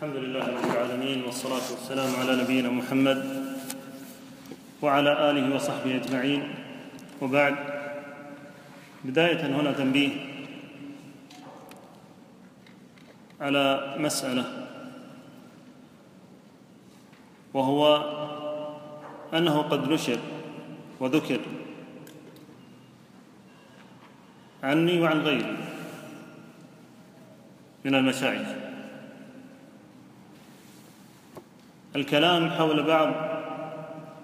الحمد لله رب العالمين والصلاة والسلام على نبينا محمد وعلى آله وصحبه أجمعين. وبعد بداية هنا تنبيه على مسألة وهو أنه قد نشر وذكر عني وعن غيري من المشايخ. الكلام حول بعض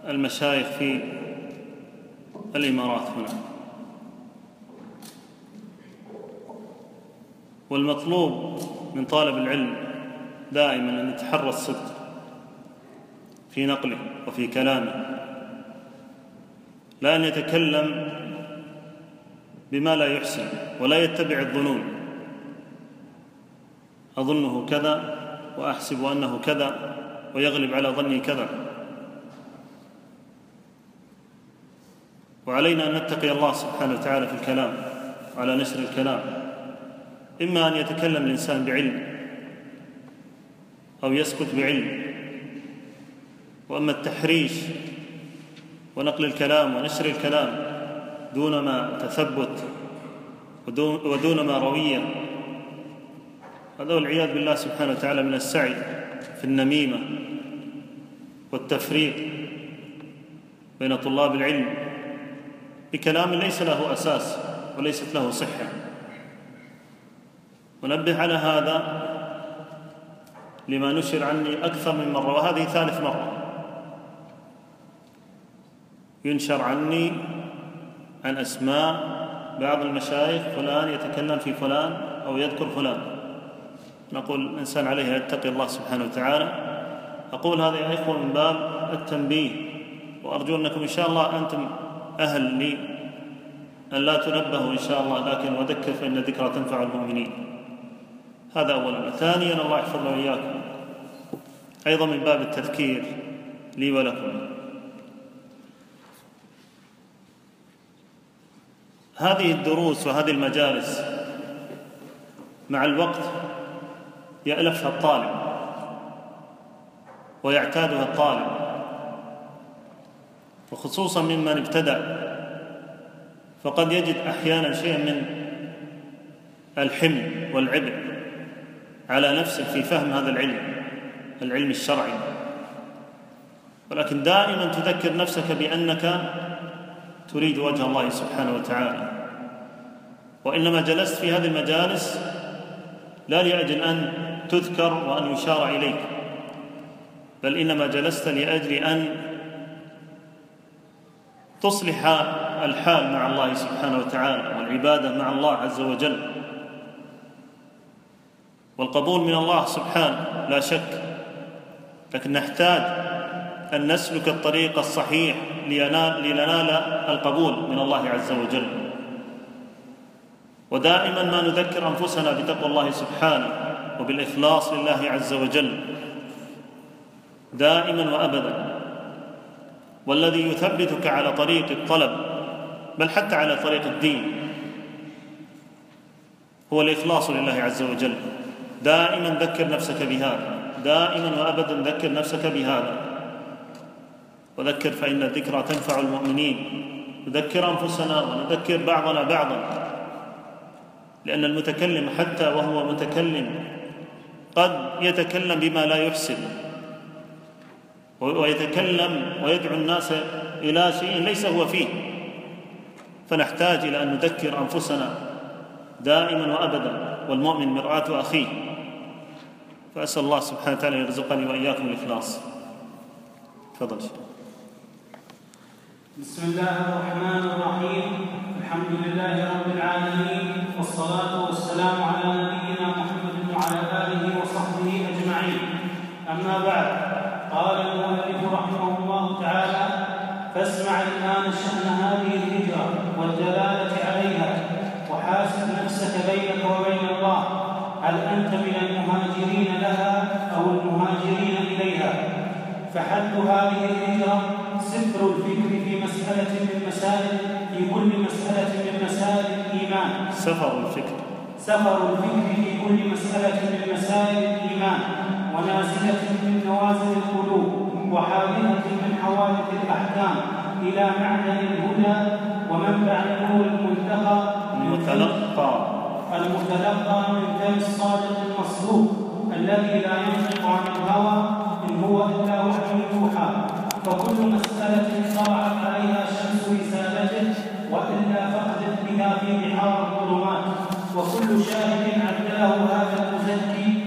المشايخ في الإمارات هنا. والمطلوب من طالب العلم دائما أن يتحرى الصدق في نقله وفي كلامه. لا أن يتكلم بما لا يحسن ولا يتبع الظنون. أظنه كذا وأحسب أنه كذا. ويغلب على ظني كذا. وعلينا أن نتقي الله سبحانه وتعالى في الكلام وعلى نشر الكلام. إما أن يتكلم الإنسان بعلم أو يسكت بعلم. وأما التحريش ونقل الكلام ونشر الكلام دون ما تثبت ودون ما رويه هذا والعياذ بالله سبحانه وتعالى من السعي في النميمة. والتفريق بين طلاب العلم بكلام ليس له أساس وليست له صحة. ونبه على هذا لما نشر عني أكثر من مرة وهذه ثالث مرة. ينشر عني عن أسماء بعض المشايخ فلان يتكلم في فلان أو يذكر فلان. نقول الانسان عليه أن يتقي الله سبحانه وتعالى. أقول هذا يا إخوة من باب التنبيه وأرجو أنكم إن شاء الله أنتم أهل لي أن لا تنبهوا إن شاء الله لكن وذكر فإن الذكرى تنفع المؤمنين. هذا اولا ثانيا الله يحفظنا وإياكم. أيضا من باب التذكير لي ولكم. هذه الدروس وهذه المجالس مع الوقت يألفها الطالب. ويعتادها الطالب. وخصوصا ممن ابتدأ. فقد يجد أحيانا شيئا من الحمل والعبء على نفسه في فهم هذا العلم العلم الشرعي. ولكن دائما تذكر نفسك بأنك تريد وجه الله سبحانه وتعالى. وإنما جلست في هذه المجالس لا لأجل أن تذكر وأن يشار إليك. بل إنما جلست لأجل أن تصلح الحال مع الله سبحانه وتعالى والعبادة مع الله عز وجل. والقبول من الله سبحانه لا شك لكن نحتاج أن نسلك الطريق الصحيح لننال القبول من الله عز وجل. ودائما ما نذكر أنفسنا بتقوى الله سبحانه وبالإخلاص لله عز وجل. دائما وأبدا. والذي يثبتك على طريق الطلب بل حتى على طريق الدين هو الإخلاص لله عز وجل. دائما ذكر نفسك بهذا. دائما وأبدا ذكر نفسك بهذا. وذكر فإن الذكرى تنفع المؤمنين. نذكر أنفسنا ونذكر بعضنا بعضا. لأن المتكلم حتى وهو متكلم قد يتكلم بما لا يحسن. ويتكلم ويدعو الناس إلى شيء ليس هو فيه. فنحتاج إلى أن نذكر أنفسنا دائما وأبدا والمؤمن مرآة أخيه. فأسأل الله سبحانه وتعالى يرزقني وإياكم الإخلاص. تفضل. شيخ بسم الله الرحمن الرحيم. الحمد لله رب العالمين والصلاة والسلام على نبينا محمد وعلى آله وصحبه أجمعين. أما بعد قال المؤلف رحمه الله تعالى فاسمع الآن شأن هذه الهجرة والدلالة عليها وحاسب نفسك بينك وبين الله هل أنت من المهاجرين لها أو المهاجرين إليها؟ فحد هذه الهجرة سفر الفكر في مسألة من مسائل في كل مسألة من مسائل الإيمان. سفر الفكر. سفر الفكر في كل مسألة من مسائل الإيمان ونازلة من نوازل القلوب وحادثة من حوادث الأحكام إلى معدن الهدى ومنبع النور المنتقى المتلقى. المتلقى من فم الصادق المصدوق الذي لا ينطق عن الهوى إن هو إلا وحي يوحى فكل مسألة طلعت عليها وكل شاهد عدله هذا المزكي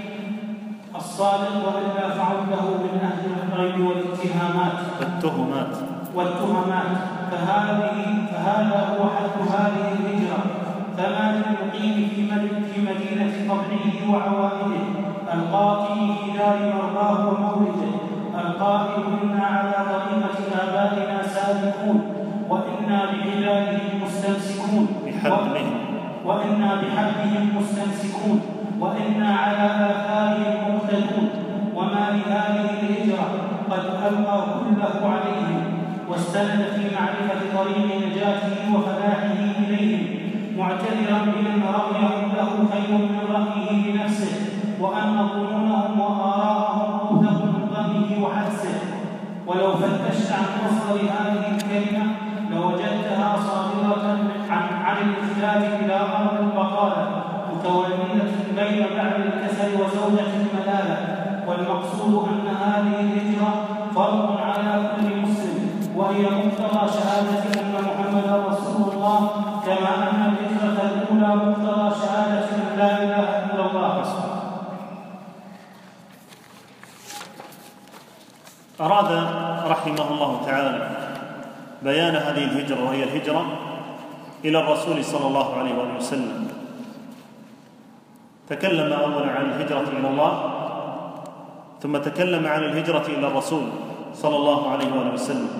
الصادق وإلا فعده من أهل الغيب والاتهامات. التهمات. والتهمات. فهذه فهذا هو حد هذه معرفة طريق نجاته أراد رحمه الله تعالى بيان هذه الهجرة وهي الهجرة إلى الرسول صلى الله عليه وآله وسلم. تكلم أولا عن الهجرة إلى الله ثم تكلم عن الهجرة إلى الرسول صلى الله عليه وآله وسلم.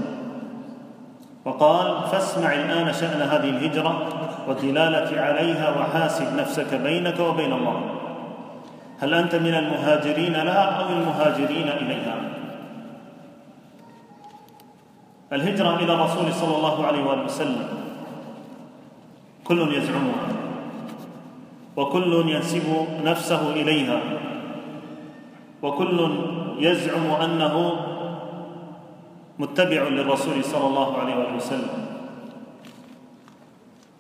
وقال فاسمع الآن شأن هذه الهجرة والدلالة عليها وحاسب نفسك بينك وبين الله. هل أنت من المهاجرين؟ لها أو المهاجرين إليها. الهجرة إلى الرسول صلى الله عليه وآله وسلم. كل يزعمها. وكل ينسب نفسه إليها. وكل يزعم أنه متبع للرسول صلى الله عليه وآله وسلم.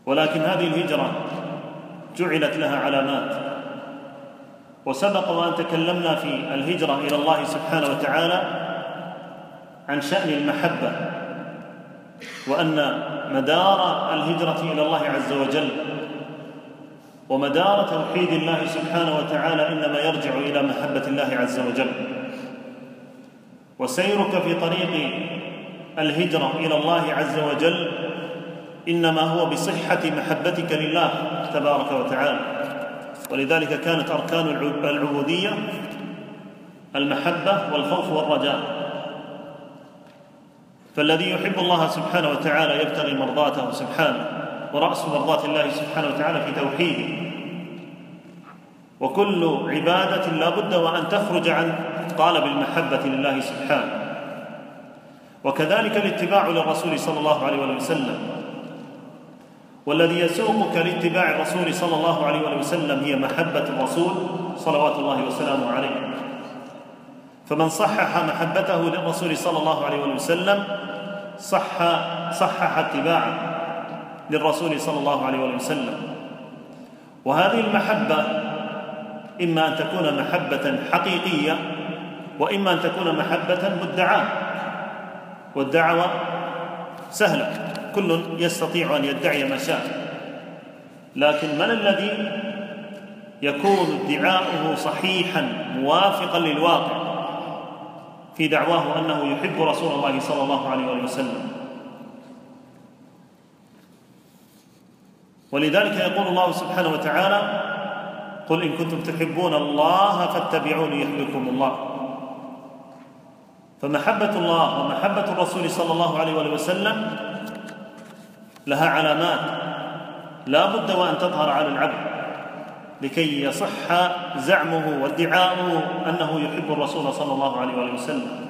ولكن هذه الهجرة جعلت لها علامات. وسبق وأن تكلمنا في الهجرة إلى الله سبحانه وتعالى عن شأن المحبة. وأن مدار الهجرة إلى الله عز وجل ومدار توحيد الله سبحانه وتعالى إنما يرجع إلى محبة الله عز وجل. وسيرك في طريق الهجرة إلى الله عز وجل إنما هو بصحة محبتك لله تبارك وتعالى. ولذلك كانت أركان العبودية المحبة والخوف والرجاء. فالذي يحب الله سبحانه وتعالى يبتغي مرضاته سبحانه ورأس مرضاة الله سبحانه وتعالى في توحيده. وكل عبادة لا بد وأن تخرج عن طالب المحبة لله سبحانه. وكذلك الاتباع للرسول صلى الله عليه وسلم. والذي يسوقك لاتباع الرسول صلى الله عليه وسلم هي محبة الرسول صلوات الله وسلامه عليه. فمن صحح محبته للرسول صلى الله عليه وسلم صح صحح اتباعه للرسول صلى الله عليه وسلم. وهذه المحبة إما أن تكون محبة حقيقية وإما أن تكون محبة مدعاة. والدعوة سهلة كل يستطيع أن يدعي ما شاء. لكن من الذي يكون ادعاؤه صحيحا موافقا للواقع؟ في دعواه أنه يحب رسول الله صلى الله عليه وسلم. ولذلك يقول الله سبحانه وتعالى قل إن كنتم تحبون الله فاتبعوني يحببكم الله. فمحبة الله ومحبة الرسول صلى الله عليه وسلم لها علامات. لا بد وأن تظهر على العبد. لكي يصح زعمه وادعاؤه أنه يحب الرسول صلى الله عليه وسلم.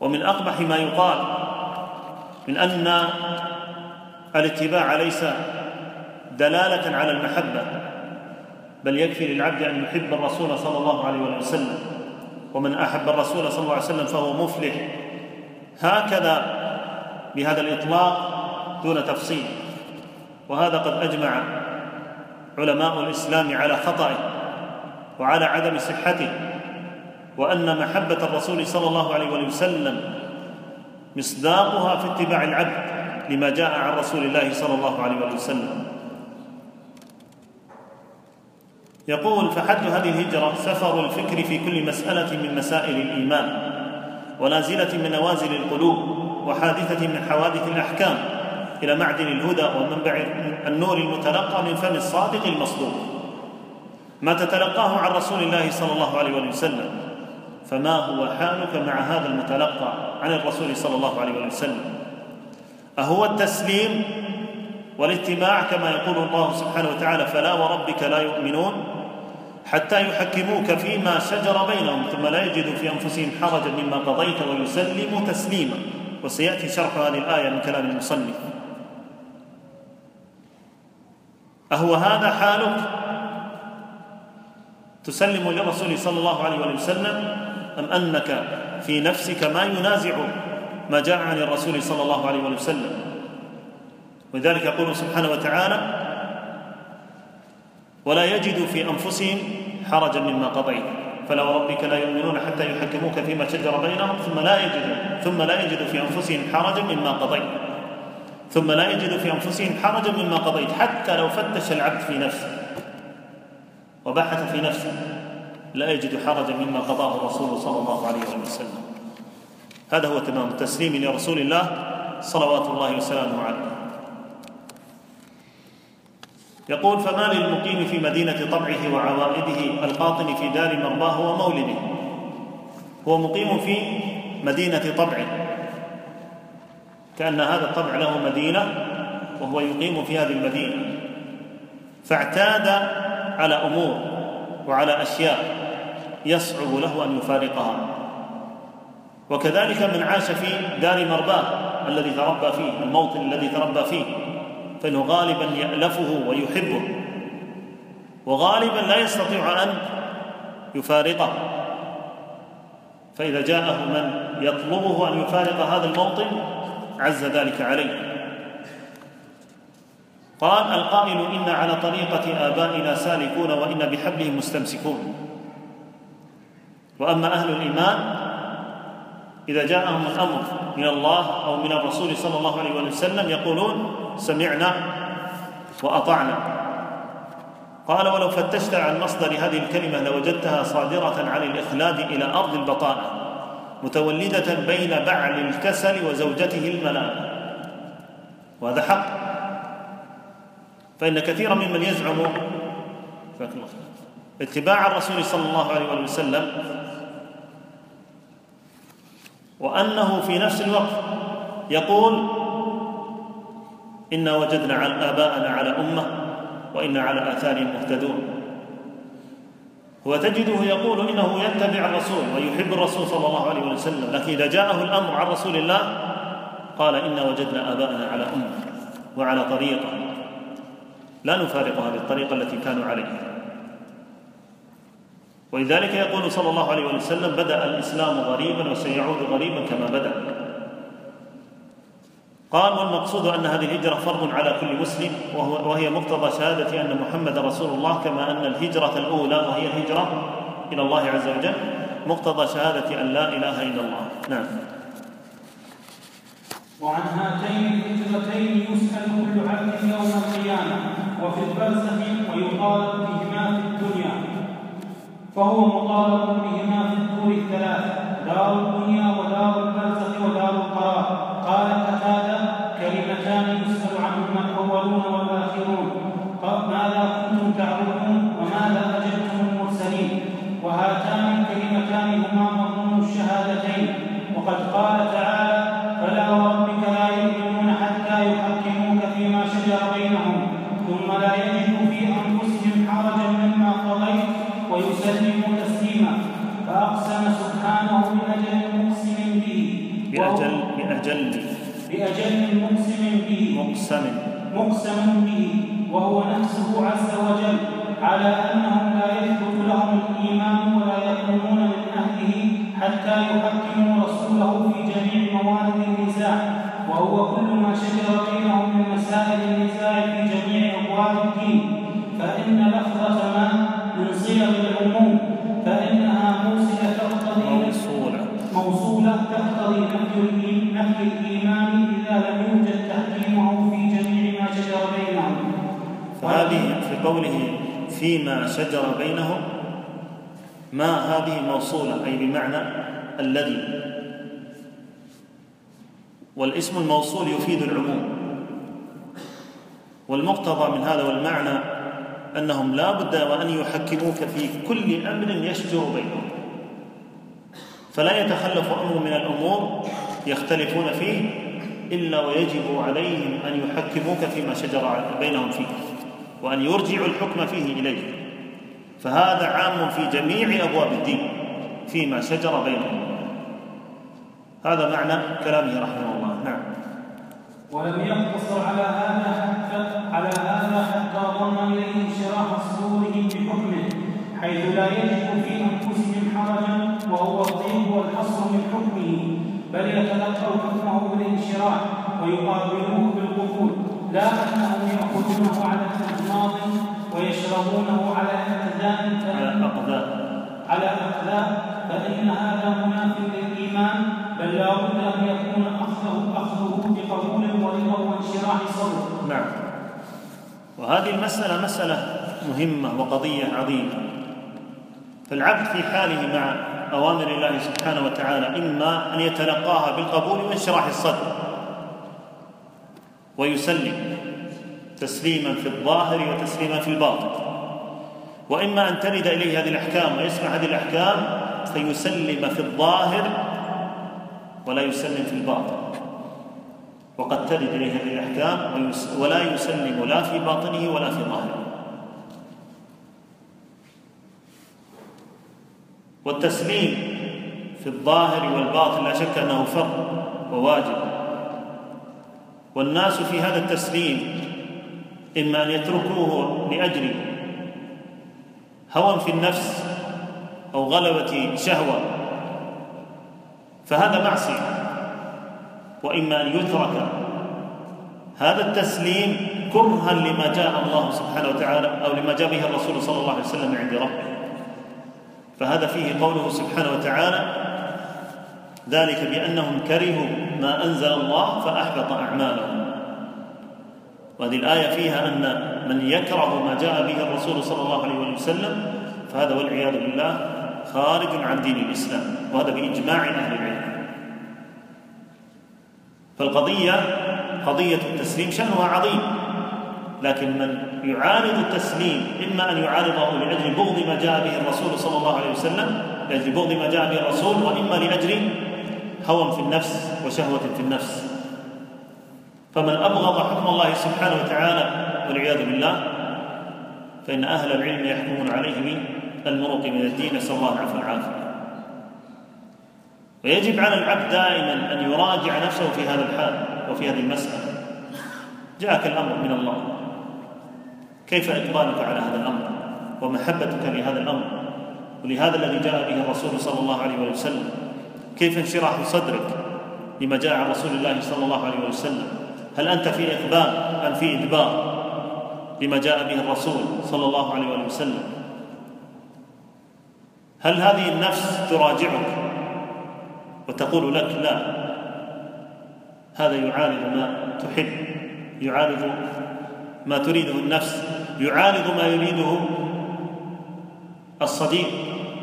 ومن أقبح ما يقال من أن الاتباع ليس دلالة على المحبة بل يكفي للعبد أن يحب الرسول صلى الله عليه وسلم. ومن أحب الرسول صلى الله عليه وسلم فهو مفلح. هكذا بهذا الإطلاق دون تفصيل. وهذا قد أجمع علماء الإسلام على خطئه وعلى عدم صحته وأن محبة الرسول صلى الله عليه وسلم مصداقها في اتباع العبد لما جاء عن رسول الله صلى الله عليه وسلم. يقول فحد هذه الهجرة سفر الفكر في كل مسألة من مسائل الإيمان ونازلة من نوازل القلوب وحادثة من حوادث الأحكام إلى معدن الهدى ومنبع النور المتلقى من فم الصادق المصدوق. ما تتلقاه عن رسول الله صلى الله عليه وسلم. فما هو حالك مع هذا المتلقى عن الرسول صلى الله عليه وسلم؟ أهو التسليم والاتباع كما يقول الله سبحانه وتعالى فلا وربك لا يؤمنون حتى يحكموك فيما شجر بينهم ثم لا يجدوا في أنفسهم حرجا مما قضيت ويسلموا تسليما. وسيأتي شرح هذه الايه من كلام المصنف. أهو هذا حالك؟ تسلم للرسول صلى الله عليه وسلم؟ أم أنك في نفسك ما ينازع ما جاء عن الرسول صلى الله عليه وسلم؟ ولذلك يقول سبحانه وتعالى ولا يجدوا في أنفسهم حرجا مما قضيت. فلا وربك لا يؤمنون حتى يحكموك فيما شجر بينهم ثم لا يجدوا ثم لا يجدوا في أنفسهم حرجا مما قضيت. ثم لا يجدوا في أنفسهم حرجا مما قضيت حتى لو فتش العبد في نفسه وبحث في نفسه لا يجد حرجا مما قضاه الرسول صلى الله عليه وسلم. هذا هو تمام التسليم لرسول الله صلوات الله وسلامه عليه. يقول فما للمقيم في مدينة طبعه وعوائده القاطن في دار مرضاه ومولده؟ هو مقيم في مدينة طبعه كأن هذا الطبع له مدينة وهو يقيم في هذه المدينة. فاعتاد على أمور وعلى أشياء يصعب له أن يفارقها. وكذلك من عاش في دار مرباة الذي تربى فيه الموطن الذي تربى فيه. فإنه غالبا يألفه ويحبه. وغالبا لا يستطيع أن يفارقه. فإذا جاءه من يطلبه أن يفارق هذا الموطن عز ذلك عليه. قال القائل إن على طريقة آبائنا سالكون وإن بحبلهم مستمسكون. وأما أهل الإيمان إذا جاءهم الأمر من الله أو من الرسول صلى الله عليه وسلم يقولون سمعنا وأطعنا. قال ولو فتشت عن مصدر هذه الكلمة لوجدتها صادرة عن الإخلاد إلى أرض البطانة. متولدة بين بعل الكسل وزوجته الملامة وهذا حق. فإن كثيرا ممن يزعم اتباع الرسول صلى الله عليه وسلم وأنه في نفس الوقت يقول إنا وجدنا آباءنا على أمة وإنا على آثارهم مهتدون. وتجده يقول إنه يتبع الرسول ويحب الرسول صلى الله عليه وسلم لكن إذا جاءه الأمر عن رسول الله قال إنا وجدنا آباءنا على أمة وعلى طريقة. لا نفارق هذه الطريقة التي كانوا عليها. ولذلك يقول صلى الله عليه وسلم بدأ الإسلام غريبا وسيعود غريبا كما بدأ. قال والمقصود أن هذه الهجرة فرض على كل مسلم وهو وهي مقتضى شهادة أن محمد رسول الله كما أن الهجرة الأولى وهي الهجرة إلى الله عز وجل مقتضى شهادة أن لا إله إلا الله. نعم. وعن هاتين الهجرتين يسأل كل عبد يوم القيامة وفي البرزخ ويقال بهما في الدنيا. فهو مطالب بهما في الدور الثلاث دار الدنيا ودار البرزخ ودار القرار. قال قتادة ويسلموا تسليما فأقسم سبحانه بأجل مقسم به. بأجل بأجل بأجل مقسم به. مقسم. مقسم به. وهو نفسه عز وجل على أنهم لا يثبت لهم الإيمان ولا يكونون من أهله حتى يحكموا رسوله في جميع موارد النزاع. وهو كل ما شجر بينهم من مسائل النزاع في جميع ابواب الدين. فإن لفظه ما من صيغ العموم نفي نفي الإيمان إذا لم يوجد تحكيمه في جميع ما شجر بينهم. فهذه في قوله فيما شجر بينهم ما هذه موصولة أي بمعنى الذي. والاسم الموصول يفيد العموم. والمقتضى من هذا والمعنى أنهم لا بد وأن يحكموك في كل أمر يشجر بينهم. فلا يتخلف أمر من الأمور يختلفون فيه إلا ويجب عليهم أن يحكموك فيما شجر بينهم فيه وأن يرجعوا الحكم فيه إليك. فهذا عام في جميع أبواب الدين فيما شجر بينهم. هذا معنى كلامه رحمه الله. نعم. ولم يقتصر على هذا حتى على هذا حتى ضم إليه انشراح صدورهم بحكمه حيث لا يجد في أنفسهم حرجا وهو الضيق والحصر من حكمه بل يتلقوا حكمه بالانشراح ويقابلوه بالقبول لا أنهم يأخذونه على الإغماض ويشربونه على اعتداء على أقدام. على أخلاق فإن هذا مناف للإيمان بل لا بد أن يكون أخذه أخذه بقبول ورضا وانشراح صدر نعم. وهذه المسألة مسألة مهمة وقضية عظيمة. فالعبد في حاله مع أوامر الله سبحانه وتعالى إما أن يتلقاها بالقبول وانشراح الصدر ويسلم تسليما في الظاهر وتسليما في الباطن. وإما أن ترد إليه هذه الأحكام ويسمع هذه الأحكام فيسلم في الظاهر ولا يسلم في الباطن. وقد ترد إليه هذه الأحكام ولا يسلم لا في باطنه ولا في ظاهره. والتسليم في الظاهر والباطن لا شك أنه فرض وواجب. والناس في هذا التسليم إما أن يتركوه لأجل هوى في النفس أو غلبة شهوة فهذا معصية. وإما أن يترك هذا التسليم كرها لما جاء الله سبحانه وتعالى أو لما جاء به الرسول صلى الله عليه وسلم عند ربه. فهذا فيه قوله سبحانه وتعالى ذلك بأنهم كرهوا ما أنزل الله فأحبط أعمالهم. وهذه الآية فيها أن من يكره ما جاء به الرسول صلى الله عليه وسلم فهذا والعياذ بالله خارج عن دين الإسلام وهذا بإجماع أهل العلم. فالقضية قضية التسليم شأنها عظيم. لكن من يعارض التسليم إما أن يعارضه لأجل بغض ما جاء به الرسول صلى الله عليه وسلم لأجل بغض ما جاء به الرسول وإما لأجل هوى في النفس وشهوة في النفس. فمن أبغض حكم الله سبحانه وتعالى والعياذ بالله فإن أهل العلم يحكمون عليه بالمروق من الدين نسأل الله العفو والعافية. ويجب على العبد دائما أن يراجع نفسه في هذا الحال وفي هذه المسألة. جاءك الأمر من الله. كيف إقبالك على هذا الأمر؟ ومحبتك لهذا الأمر؟ ولهذا الذي جاء به الرسول صلى الله عليه وسلم. كيف انشراح صدرك لما جاء عن رسول الله صلى الله عليه وسلم؟ هل أنت في إقبال أم في إدبار لما جاء به الرسول صلى الله عليه وسلم؟ هل هذه النفس تراجعك وتقول لك لا؟ هذا يعارض ما تحب يعارض ما تريده النفس يعارض ما يريده الصديق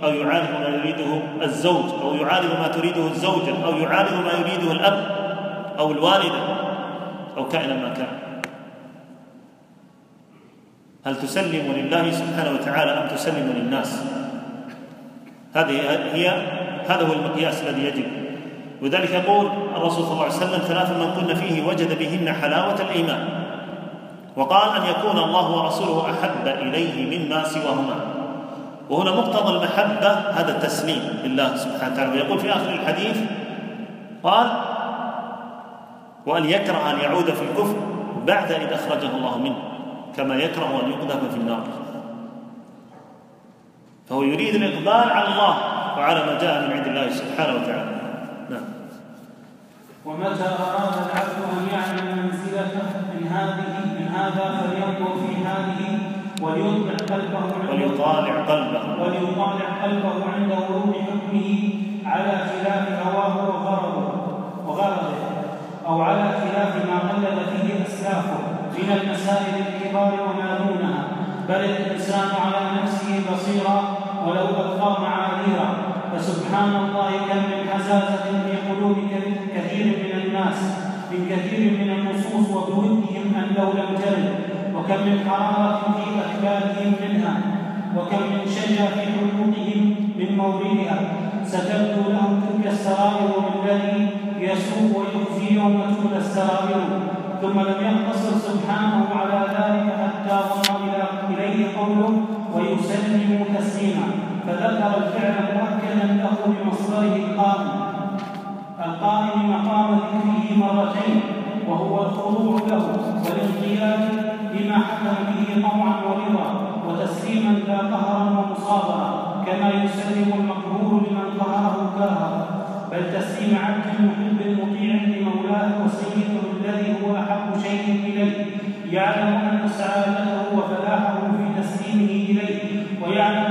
أو يعارض ما يريده الزوج أو يعارض ما تريده الزوجة أو يعارض ما يريده الأب أو الوالدة أو كائنا ما كان. هل تسلم لله سبحانه وتعالى أم تسلم للناس؟ هذه هي هذا هو المقياس الذي يجب. وذلك يقول الرسول صلى الله عليه وسلم ثلاث من كن فيه وجد بهن حلاوة الإيمان. وقال أن يكون الله ورسوله أحب إليه مما سواهما. وهنا مقتضى المحبة هذا التسليم لله سبحانه وتعالى. ويقول في آخر الحديث قال وأن يكره أن يعود في الكفر بعد إذ أخرجه الله منه كما يكره أن يقذف في النار. فهو يريد الإقبال على الله وعلى ما جاء من عند الله سبحانه وتعالى. نعم. ومتى أراد العبد أن يعلم منزلته من هذه هذا فلينظر في هذه وليطلع قلبه وليطالع قلبه. وليطالع قلبه عند ورود حكمه على خلاف هواه وغرضه وغرضه أو على خلاف ما قلد فيه أسلافه من المسائل الكبار وما دونها. بل الإنسان على نفسه بصيرا ولو ألقى معاذيرا فسبحان الله كم من حزازة في قلوب كثير من الناس من كثير من النصوص أن لو لم ترد وكم من حرارة في أكبادهم منها وكم من شجع في حقوقهم من موردها ستبدو لهم تلك السرائر بالذي يسوء ويخزي يوم تولى السرائر. ثم لم يقتصر سبحانه على ذلك حتى ضم إليه قوله ويسلم تسليما فذكر الفعل مؤكدا له بمصدره القائم القائم مقام ذكره مرتين. وهو الخضوع له والانقياد بما حكم به طوعا ورضا وتسليما لا قهرا ومصابرا كما يسلم المقهور لمن قهره كرها بل تسليم عبد محب مطيع لمولاه وسيده الذي هو أحب شيء إليه. يعلم أن سعادته وفلاحه في تسليمه إليه ويعلم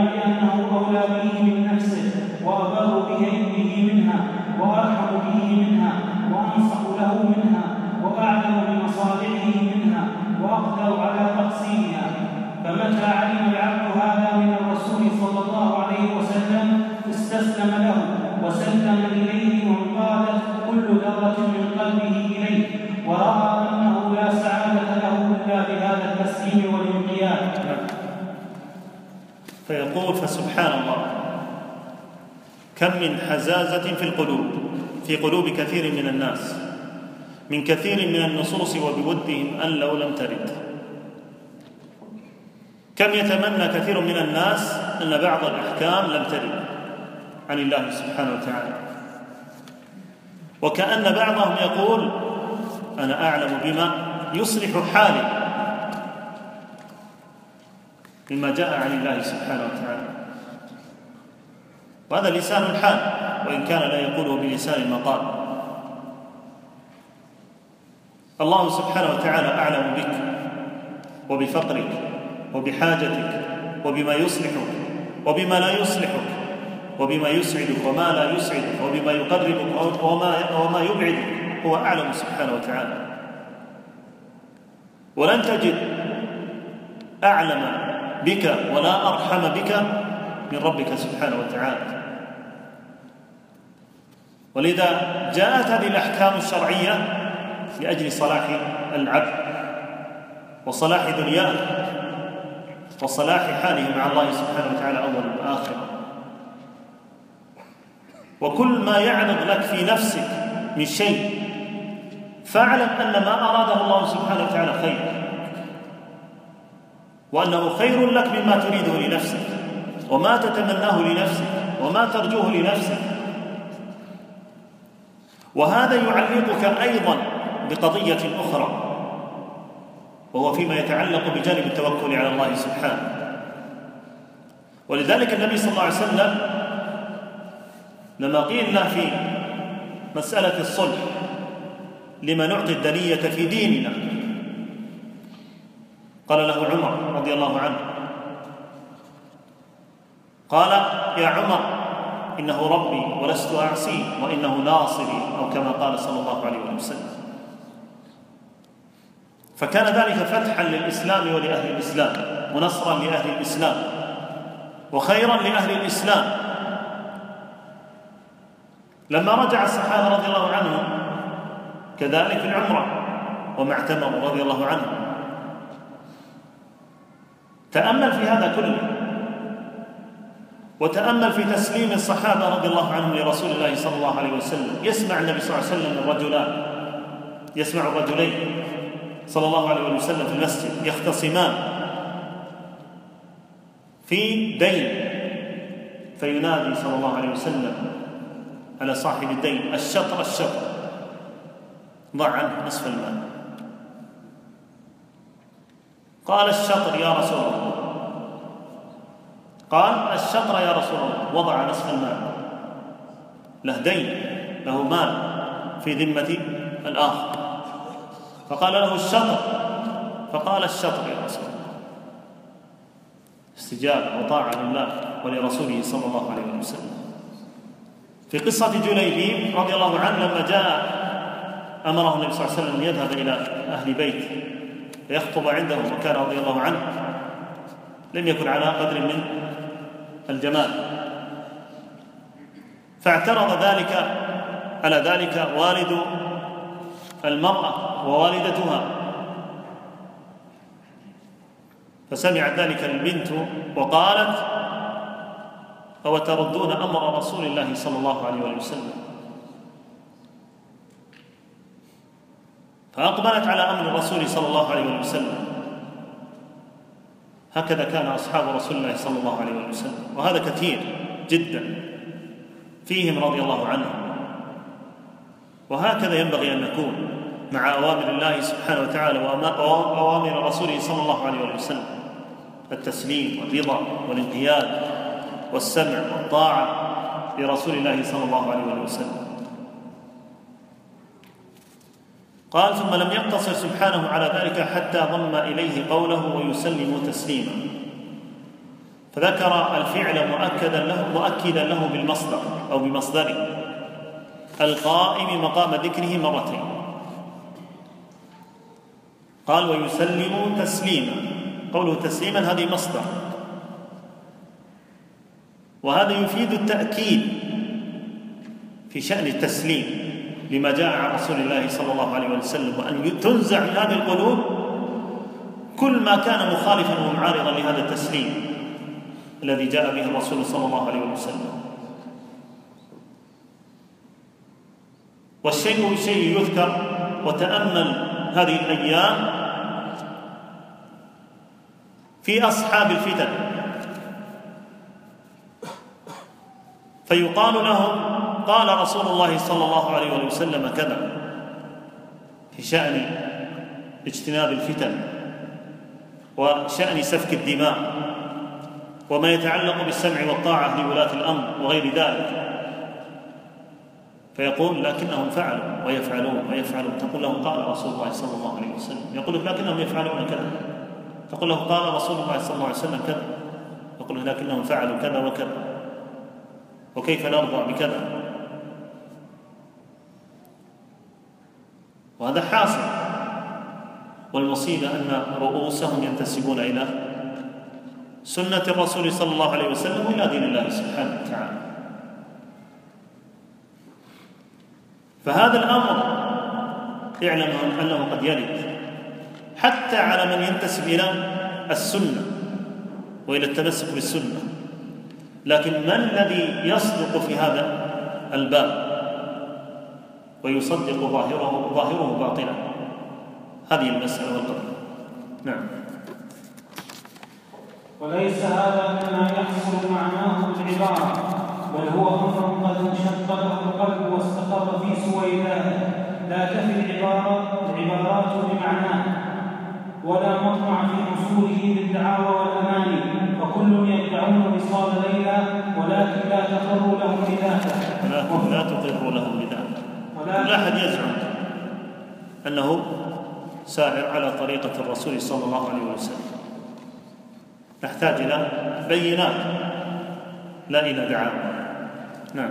فيقول فسبحان الله. كم من حزازة في القلوب في قلوب كثير من الناس. من كثير من النصوص وبودهم أن لو لم ترد. كم يتمنى كثير من الناس أن بعض الأحكام لم ترد؟ عن الله سبحانه وتعالى. وكأن بعضهم يقول أنا أعلم بما يصلح حالي. مما جاء عن الله سبحانه وتعالى. وهذا لسان الحال وإن كان لا يقوله بلسان المقال الله سبحانه وتعالى أعلم بك وبفقرك وبحاجتك وبما يصلحك وبما لا يصلحك وبما يسعدك وما لا يسعدك وبما يقربك وما وما يبعدك. هو أعلم سبحانه وتعالى. ولن تجد أعلم بك ولا أرحم بك من ربك سبحانه وتعالى. ولذا جاءت هذه الأحكام الشرعية لأجل صلاح العبد وصلاح دنياه وصلاح حاله مع الله سبحانه وتعالى أولا وآخرا وكل ما يعرض لك في نفسك من شيء فاعلم أن ما أراده الله سبحانه وتعالى خير. وأنه خير لك مما تريده لنفسك وما تتمناه لنفسك وما ترجوه لنفسك. وهذا يعلقك أيضا بقضية أخرى وهو فيما يتعلق بجانب التوكل على الله سبحانه. ولذلك النبي صلى الله عليه وسلم لما قيل له في مسألة الصلح لما نعطي الدنية في ديننا قال له عمر رضي الله عنه. قال يا عمر إنه ربي ولست أعصيه وإنه ناصري أو كما قال صلى الله عليه وسلم. فكان ذلك فتحا للإسلام ولأهل الإسلام ونصرا لأهل الإسلام وخيرا لأهل الإسلام. لما رجع الصحابة رضي الله عنهم كذلك في العمرة وما اعتمروا رضي الله عنهم. تأمل في هذا كله. وتأمل في تسليم الصحابة رضي الله عنهم لرسول الله صلى الله عليه وسلم. يسمع النبي صلى الله عليه وسلم الرجلان يسمع الرجلين صلى الله عليه وسلم في المسجد يختصمان في دين. فينادي صلى الله عليه وسلم على صاحب الدين الشطر الشطر. ضع عنه نصف المال قال الشطر يا رسول الله. قال الشطر يا رسول الله. وضع نصف المال له دين له مال في ذمة الآخر. فقال له الشطر. فقال الشطر يا رسول الله. استجابة وطاعة لله ولرسوله صلى الله عليه وسلم. في قصة جليبيب رضي الله عنه لما جاء أمره النبي صلى الله عليه وسلم أن يذهب إلى أهل بيت فيخطب عندهم وكان رضي الله عنه لم يكن على قدر من الجمال. فاعترض ذلك على ذلك والد المرأة ووالدتها. فسمعت ذلك البنت وقالت أو تردون أمر رسول الله صلى الله عليه وسلم؟ فأقبلت على أمر الرسول صلى الله عليه وسلم. هكذا كان أصحاب رسول الله صلى الله عليه وسلم وهذا كثير جدا فيهم رضي الله عنهم وهكذا ينبغي أن نكون مع أوامر الله سبحانه وتعالى وأوامر رسوله صلى الله عليه وسلم. التسليم والرضا والانقياد والسمع والطاعة لرسول الله صلى الله عليه وسلم. قال ثم لم يقتصر سبحانه على ذلك حتى ضم إليه قوله ويسلم تسليما. فذكر الفعل مؤكدا له مؤكدا له بالمصدر أو بمصدره. القائم مقام ذكره مرتين. قال ويسلم تسليما. قوله تسليما هذه مصدر. وهذا يفيد التأكيد في شأن التسليم. لما جاء عن رسول الله صلى الله عليه وسلم وأن تنزع من هذه القلوب كل ما كان مخالفا ومعارضا لهذا التسليم الذي جاء به الرسول صلى الله عليه وسلم. والشيء شيء يذكر وتأمل هذه الأيام في أصحاب الفتن. فيقال لهم قال رسول الله صلى الله عليه وسلم كذا في شأن اجتناب الفتن وشأن سفك الدماء وما يتعلق بالسمع والطاعة لولاة الأمر وغير ذلك. فيقول لكنهم فعلوا ويفعلون ويفعلون. تقول له قال رسول الله صلى الله عليه وسلم. يقول لك لكنهم يفعلون كذا. تقول له قال رسول الله صلى الله عليه وسلم كذا. يقول لكنهم فعلوا كذا وكذا. وكيف نرضى بكذا؟ وهذا حاصل. والمصيبة أن رؤوسهم ينتسبون إلى سنة الرسول صلى الله عليه وسلم وإلى دين الله سبحانه وتعالى. فهذا الأمر اعلم أنه قد يرد حتى على من ينتسب إلى السنة وإلى التمسك بالسنة. لكن ما الذي يصدق في هذا الباب؟ ويصدق ظاهره ظاهره باطلا. هذه المسألة والقضية نعم. وليس هذا مما يحصل معناه العبارة بل هو أمر قد انشق له القلب واستقر في سويداه لا تفي العبارة العبارات بمعناه ولا مطمع في حصوله بالدعاوى والأماني فكل يدعون وصال ليلى ولكن لا تقر لهم بذاته لا تقر لهم لا أحد يزعم أنه سائر على طريقة الرسول صلى الله عليه وسلم. نحتاج إلى بينات. لا إلى دعاوى نعم.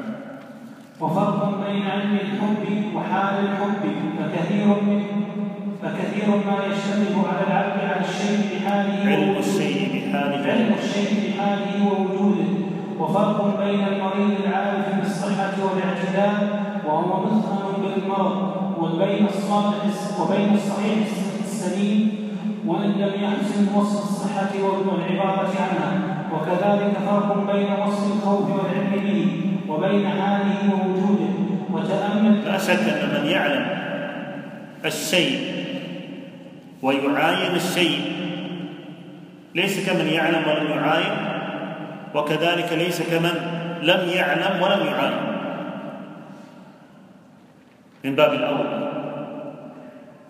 وفرق بين علم الحب وحال الحب فكثير من فكثير ما يشتبه على العبد على الشيء بحاله علم الشيء بحاله. علم الشيء بحاله ووجوده. وفرق بين المريض العارف بالصحة والاعتدال وهو مظهر بالمرض وبين الصالح وبين الصحيح السليم وإن لم يحسن وصف الصحة والعباره عنها. وكذلك فرق بين وصف الخوف والعلم به وبين حاله ووجوده. وتأمل لا شك أن من يعلم الشيء ويعاين الشيء ليس كمن يعلم ولم يعاين وكذلك ليس كمن لم يعلم ولم يعاين. من باب الأول.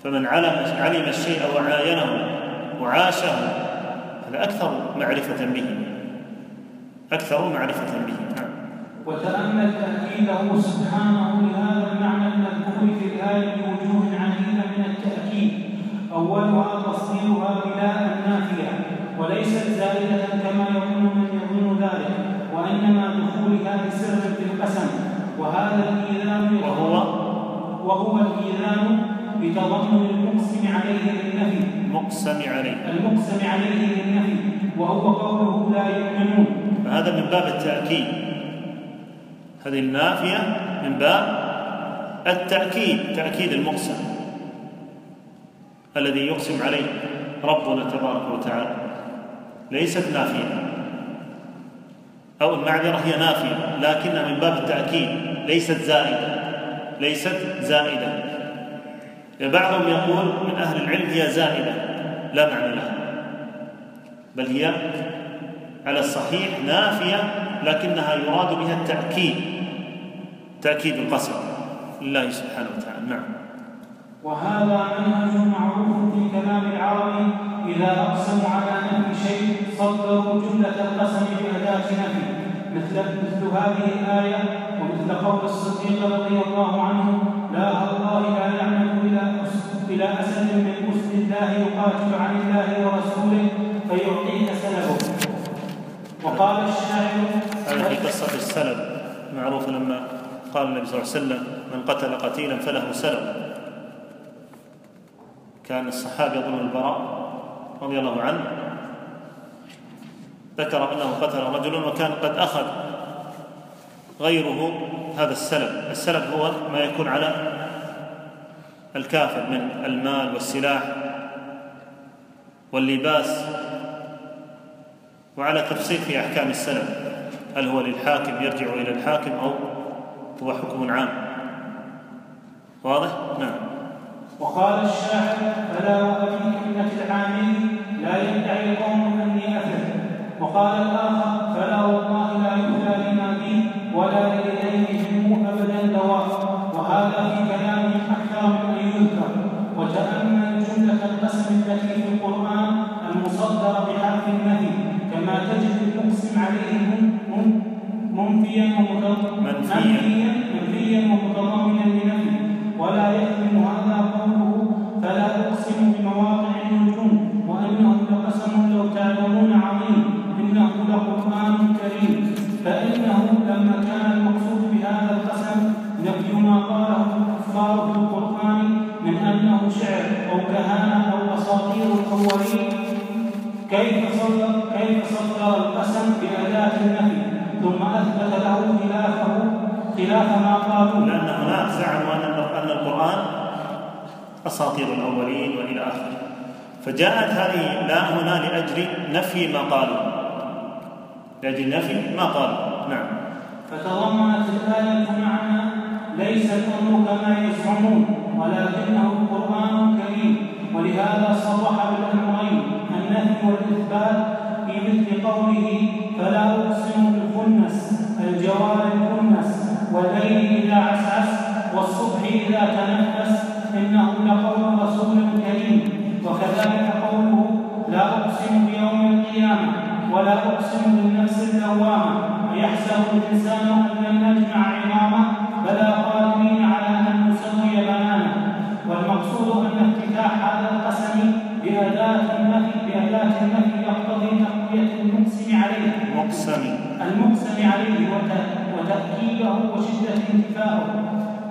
فمن علم علم الشيء وعاينه وعاشه هذا أكثر معرفة به. أكثر معرفة به. نعم. وتأمل تأكيده سبحانه لهذا المعنى المذكور في الآية بوجوه عديدة من التأكيد. أولها تصديرها بلا النافية وليست زائدة كما يظن من يظن ذلك وإنما دخولها بسر في القسم وهذا الإيذان وهو وهو الإيذان بتضمن المقسم عليه للنفي. مقسم عليه. المقسم عليه للنفي. وهو قوله لا يؤمنون. فهذا من باب التأكيد. هذه النافية من باب التأكيد تأكيد المقسم الذي يقسم عليه ربنا تبارك وتعالى. ليست نافية. أو المعذرة هي نافية لكنها من باب التأكيد ليست زائدة. ليست زائدة. بعضهم يقول من أهل العلم هي زائدة لا معنى لها. بل هي على الصحيح نافية لكنها يراد بها التأكيد تأكيد القسم لله سبحانه وتعالى. نعم. وهذا منهج معروف في كلام العرب إذا أقسموا على نفي شيء صدروا جملة القسم بأداة نفي. مثل مثل هذه الآية ومثل قول الصديق رضي الله عنه لا الله لا يعمل إلى إلى أسد من أسد الله يقاتل عن الله ورسوله فيعطيك سلبه وقال الشاعر هذه قصة السلب معروف لما قال النبي صلى الله عليه وسلم من قتل قتيلا فله سلب كان الصحابي يظن البراء رضي الله عنه ذكر أنه قتل رجلا وكان قد أخذ غيره هذا السلب. السلب هو ما يكون على الكافر من المال والسلاح واللباس وعلى تفصيل في أحكام السلب. هل هو للحاكم يرجع إلى الحاكم أو هو حكم عام؟ واضح؟ نعم. وقال الشاعر فلا وفي كلمه العامل لا يدعي قوم وقال الآخر فلا والله لا لما بي ولا لإليهم أبدا دواء وهذا في كلام أكثر من ان يذكر وتأمل جملة القسم التي في القرآن المصدره بحرف النفي كما تجد المقسم عليه منفيا منفيا. منفيا ومتضمنا كيف صدر كيف صدر القسم بأداة النفي؟ ثم أثبت له خلافه خلاف ما قالوا. لأن هناك زعموا أن القران أساطير الأولين وإلى آخره. فجاءت هذه لا هنا لأجل نفي ما قالوا. لأجل نفي ما قالوا. نعم. فتضمنت الآية معنى ليس الأمر كما يزعمون ولكنه قرآن كريم ولهذا صرح بالأمرين. النفي والإثبات في مثل قوله فلا أقسم بالخنس الجوار الكنس والليل إذا عسعس والصبح إذا تنفس إنه لقول رسول كريم. وكذلك قوله لا أقسم بيوم القيامة ولا أقسم بالنفس اللوامة أيحسب الإنسان أن لن نجمع عظامه بلى قادرين على أن نسوي بنانه. والمقصود أن افتتاح هذا القسم بأداة النفي بأداة النفي يقتضي تقوية المقسم عليه. مقسم. المقسم عليه وتأكيده وشدة انتفاعه.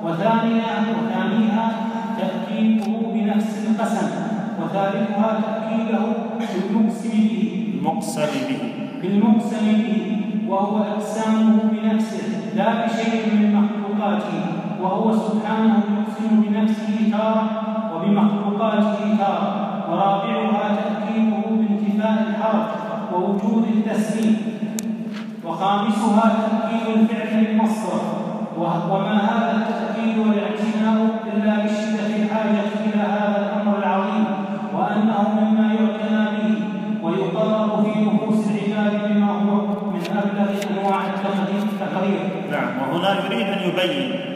وثانيها وثانيها تأكيده بنفس القسم. وثالثها تأكيده بالمقسم به. المقسم به. بالمقسم به. وهو إقسامه بنفسه. لا بشيء من مخلوقاته. وهو سبحانه يقسم بنفسه تارة وبمخلوقاته تارة. ورابعها تأكيده بانتفاء الحرج ووجود التسليم. وخامسها تأكيد الفعل للمصدر وما هذا التأكيد والاعتناء إلا بشدة الحاجة إلى هذا الأمر العظيم وأنه مما يعتنى به ويقرر في نفوس العباد بما هو من أبلغ أنواع التقرير نعم وهنا يريد أن يبين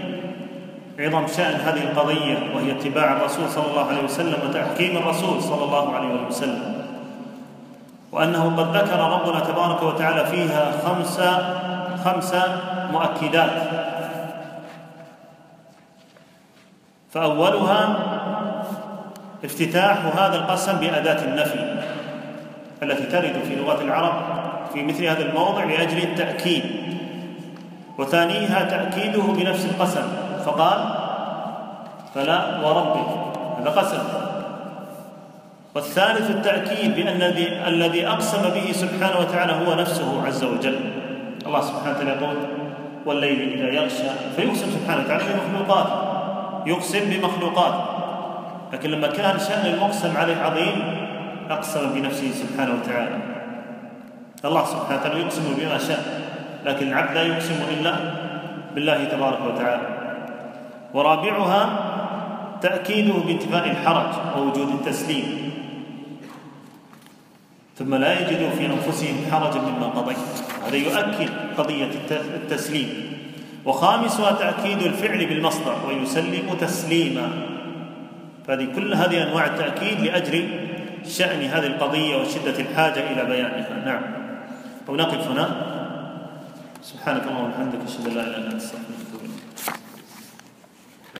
عظم شأن هذه القضية وهي اتباع الرسول صلى الله عليه وسلم وتحكيم الرسول صلى الله عليه وسلم. وأنه قد ذكر ربنا تبارك وتعالى فيها خمس خمس مؤكدات. فأولها افتتاح هذا القسم بأداة النفي التي ترد في لغة العرب في مثل هذا الموضع لأجل التأكيد. وثانيها تأكيده بنفس القسم. فقال فلا وربك هذا قسم. والثالث التأكيد بأن الذي أقسم به سبحانه وتعالى هو نفسه عز وجل. الله سبحانه وتعالى يقول والليل إذا يغشى فيقسم سبحانه وتعالى بمخلوقاته يقسم بمخلوقاته لكن لما كان شأن المقسم عليه عظيم أقسم بنفسه سبحانه وتعالى. الله سبحانه وتعالى يقسم بما شاء لكن العبد لا يقسم إلا بالله تبارك وتعالى. ورابعها تأكيده بانتفاء الحرج ووجود التسليم. ثم لا يجدوا في أنفسهم حرجا مما قضيت هذا يؤكد قضية التسليم. وخامسها تأكيد الفعل بالمصدر ويسلم تسليما. فهذه كل هذه أنواع التأكيد لأجل شأن هذه القضية وشدة الحاجة إلى بيانها. نعم. أو نقف هنا. سبحانك اللهم وبحمدك أشهد أن لا إله إلا أنت أستغفرك.